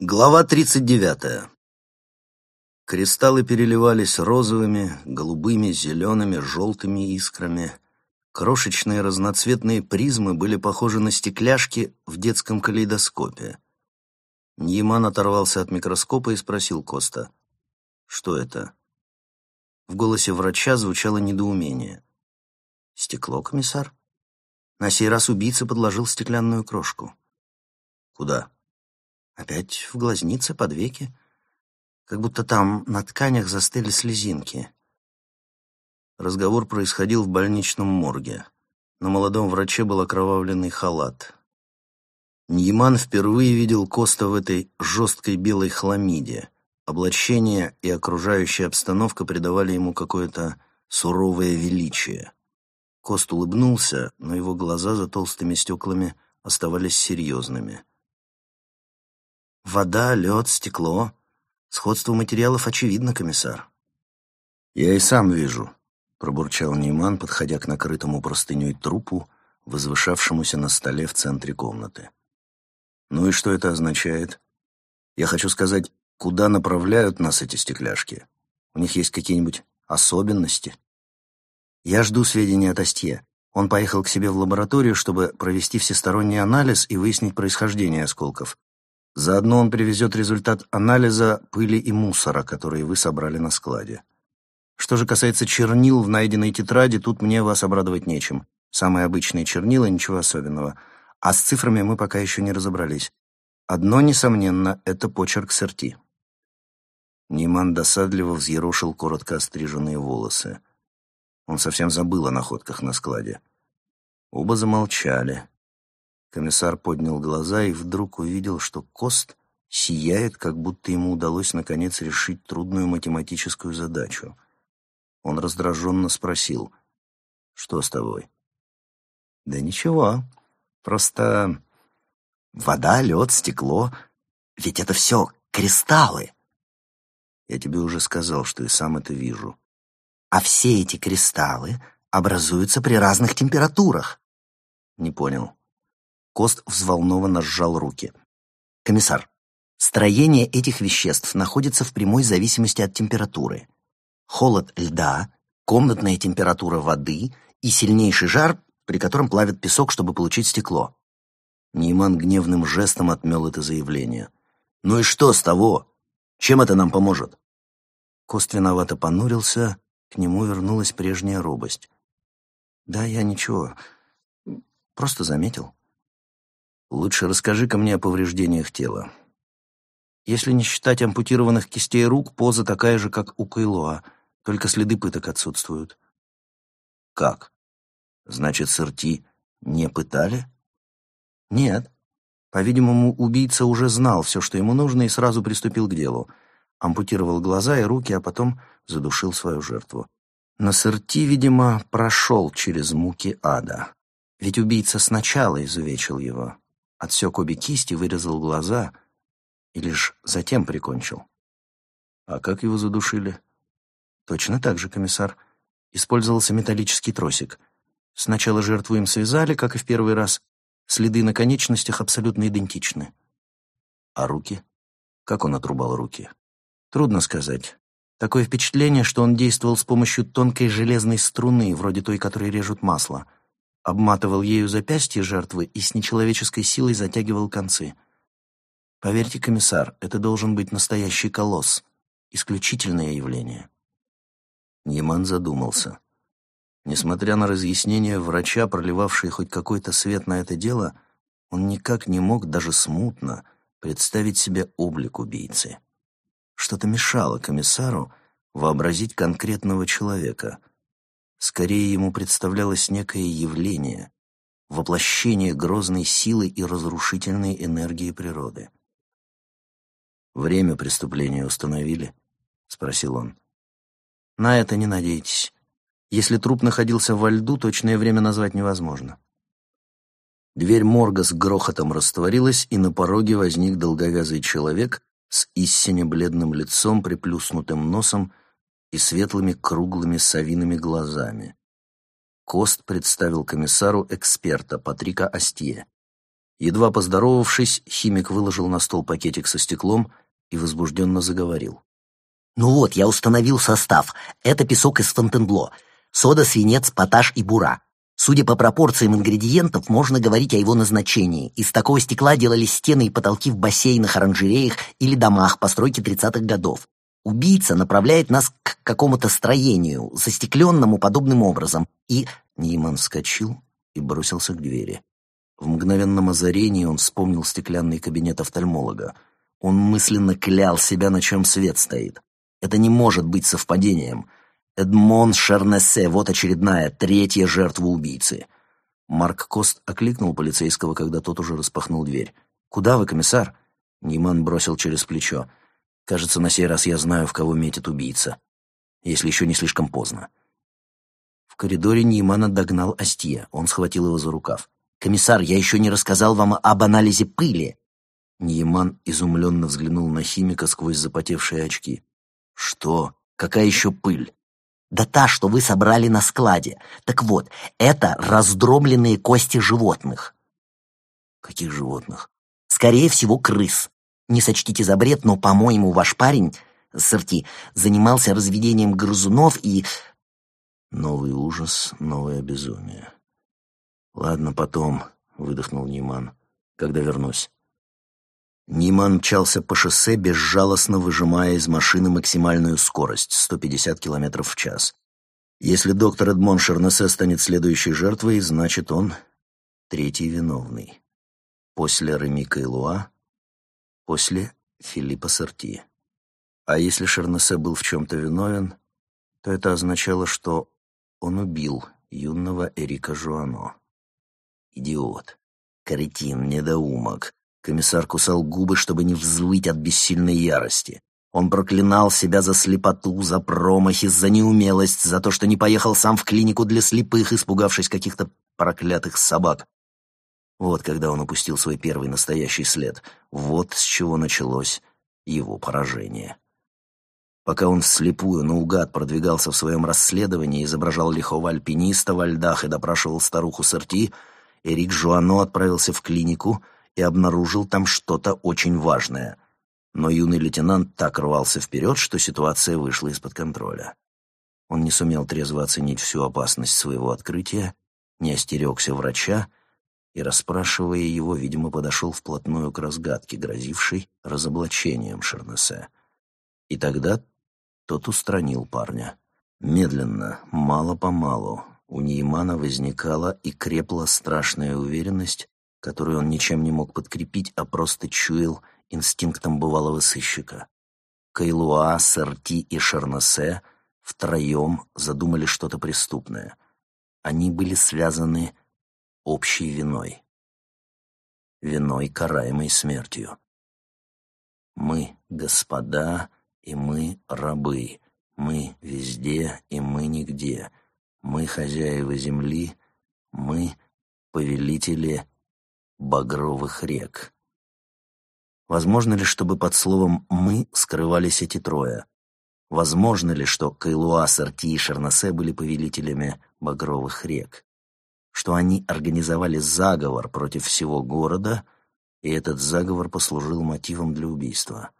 Глава 39. Кристаллы переливались розовыми, голубыми, зелеными, желтыми искрами. Крошечные разноцветные призмы были похожи на стекляшки в детском калейдоскопе. Ньяман оторвался от микроскопа и спросил Коста, «Что это?» В голосе врача звучало недоумение. «Стекло, комиссар?» На сей раз убийца подложил стеклянную крошку. «Куда?» Опять в глазнице, под веки. Как будто там на тканях застыли слезинки. Разговор происходил в больничном морге. На молодом враче был окровавленный халат. Ньяман впервые видел Коста в этой жесткой белой хламиде. Облачение и окружающая обстановка придавали ему какое-то суровое величие. Кост улыбнулся, но его глаза за толстыми стеклами оставались серьезными. Вода, лед, стекло. Сходство материалов очевидно, комиссар. Я и сам вижу, пробурчал Нейман, подходя к накрытому простыней трупу, возвышавшемуся на столе в центре комнаты. Ну и что это означает? Я хочу сказать, куда направляют нас эти стекляшки? У них есть какие-нибудь особенности? Я жду сведений от Астье. Он поехал к себе в лабораторию, чтобы провести всесторонний анализ и выяснить происхождение осколков. Заодно он привезет результат анализа пыли и мусора, которые вы собрали на складе. Что же касается чернил в найденной тетради, тут мне вас обрадовать нечем. Самые обычные чернила, ничего особенного. А с цифрами мы пока еще не разобрались. Одно, несомненно, это почерк Серти. Ниман досадливо взъерошил коротко остриженные волосы. Он совсем забыл о находках на складе. Оба замолчали. Комиссар поднял глаза и вдруг увидел, что Кост сияет, как будто ему удалось наконец решить трудную математическую задачу. Он раздраженно спросил, «Что с тобой?» «Да ничего, просто вода, лед, стекло, ведь это все кристаллы». «Я тебе уже сказал, что и сам это вижу». «А все эти кристаллы образуются при разных температурах». «Не понял». Кост взволнованно сжал руки. «Комиссар, строение этих веществ находится в прямой зависимости от температуры. Холод льда, комнатная температура воды и сильнейший жар, при котором плавят песок, чтобы получить стекло». Нейман гневным жестом отмел это заявление. «Ну и что с того? Чем это нам поможет?» Кост виновато понурился, к нему вернулась прежняя робость. «Да, я ничего, просто заметил». Лучше расскажи-ка мне о повреждениях тела. Если не считать ампутированных кистей рук, поза такая же, как у Кайлоа, только следы пыток отсутствуют. Как? Значит, Сырти не пытали? Нет. По-видимому, убийца уже знал все, что ему нужно, и сразу приступил к делу. Ампутировал глаза и руки, а потом задушил свою жертву. Но Сырти, видимо, прошел через муки ада. Ведь убийца сначала изувечил его, отсек обе кисти, вырезал глаза и лишь затем прикончил. А как его задушили? Точно так же, комиссар. Использовался металлический тросик. Сначала жертву им связали, как и в первый раз. Следы на конечностях абсолютно идентичны. А руки? Как он отрубал руки? Трудно сказать. Такое впечатление, что он действовал с помощью тонкой железной струны, вроде той, которой режут масло обматывал ею запястье жертвы и с нечеловеческой силой затягивал концы. Поверьте, комиссар, это должен быть настоящий колосс, исключительное явление. Яман задумался. Несмотря на разъяснения врача, проливавшие хоть какой-то свет на это дело, он никак не мог даже смутно представить себе облик убийцы. Что-то мешало комиссару вообразить конкретного человека, Скорее ему представлялось некое явление, воплощение грозной силы и разрушительной энергии природы. «Время преступления установили?» — спросил он. «На это не надейтесь. Если труп находился во льду, точное время назвать невозможно». Дверь морга с грохотом растворилась, и на пороге возник долговязый человек с истине бледным лицом, приплюснутым носом и светлыми круглыми совиными глазами. Кост представил комиссару эксперта Патрика Астье. Едва поздоровавшись, химик выложил на стол пакетик со стеклом и возбужденно заговорил. «Ну вот, я установил состав. Это песок из Фонтенбло. Сода, свинец, поташ и бура. Судя по пропорциям ингредиентов, можно говорить о его назначении. Из такого стекла делались стены и потолки в бассейнах, оранжереях или домах постройки 30-х годов. Убийца направляет нас к какому-то строению, застекленному подобным образом, и... Нейман вскочил и бросился к двери. В мгновенном озарении он вспомнил стеклянный кабинет офтальмолога. Он мысленно клял себя, на чем свет стоит. Это не может быть совпадением. Эдмон Шернессе, вот очередная, третья жертва убийцы. Марк Кост окликнул полицейского, когда тот уже распахнул дверь. «Куда вы, комиссар?» Ниман бросил через плечо. «Кажется, на сей раз я знаю, в кого метит убийца. Если еще не слишком поздно». В коридоре Нимана догнал Астье. Он схватил его за рукав. «Комиссар, я еще не рассказал вам об анализе пыли!» Ниман изумленно взглянул на химика сквозь запотевшие очки. «Что? Какая еще пыль?» «Да та, что вы собрали на складе. Так вот, это раздробленные кости животных». «Каких животных?» «Скорее всего, крыс. Не сочтите за бред, но, по-моему, ваш парень, Сорти, занимался разведением грызунов и...» Новый ужас, новое безумие. «Ладно, потом», — выдохнул Ниман, — «когда вернусь». Ниман мчался по шоссе, безжалостно выжимая из машины максимальную скорость — 150 км в час. Если доктор Эдмон Шернесе станет следующей жертвой, значит, он третий виновный. После Реми Кайлуа, после Филиппа Сорти. А если Шернесе был в чем-то виновен, то это означало, что он убил юного Эрика Жуано. Идиот. Кретин, недоумок. Комиссар кусал губы, чтобы не взвыть от бессильной ярости. Он проклинал себя за слепоту, за промахи, за неумелость, за то, что не поехал сам в клинику для слепых, испугавшись каких-то проклятых собак. Вот когда он упустил свой первый настоящий след. Вот с чего началось его поражение. Пока он вслепую, наугад продвигался в своем расследовании, изображал лихого альпиниста во льдах и допрашивал старуху Сорти, Эрик Жуано отправился в клинику — и обнаружил там что-то очень важное. Но юный лейтенант так рвался вперед, что ситуация вышла из-под контроля. Он не сумел трезво оценить всю опасность своего открытия, не остерегся врача и, расспрашивая его, видимо, подошел вплотную к разгадке, грозившей разоблачением Шернесе. И тогда тот устранил парня. Медленно, мало-помалу, у Неймана возникала и крепла страшная уверенность, которую он ничем не мог подкрепить, а просто чуял инстинктом бывалого сыщика. Кайлуа, Сарти и Шерносе втроем задумали что-то преступное. Они были связаны общей виной. Виной, караемой смертью. Мы — господа, и мы — рабы. Мы везде, и мы нигде. Мы — хозяева земли, мы — повелители багровых рек. Возможно ли, чтобы под словом «мы» скрывались эти трое? Возможно ли, что Кайлуа, Сарти и Шернасе были повелителями багровых рек? Что они организовали заговор против всего города, и этот заговор послужил мотивом для убийства?